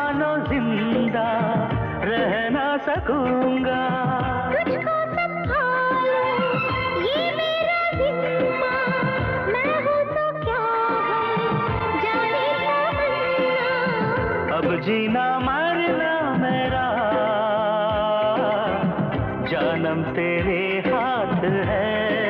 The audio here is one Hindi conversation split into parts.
मानो ज़िंदा रह ना सकूँगा। तुझको संभालो ये मेरा जिम्मा। मैं हूँ तो क्या है? जाने तमन्ना अब जीना मरना मेरा। जानम तेरे हाथ है।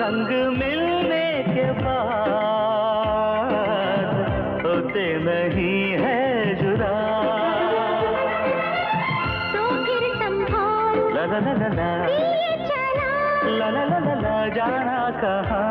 रंग मिलने के बाद होते नहीं है जुरा तो फिर संभाल ला ला ला ला ला। ला ला ला ला ला ला ला जाना कहाँ?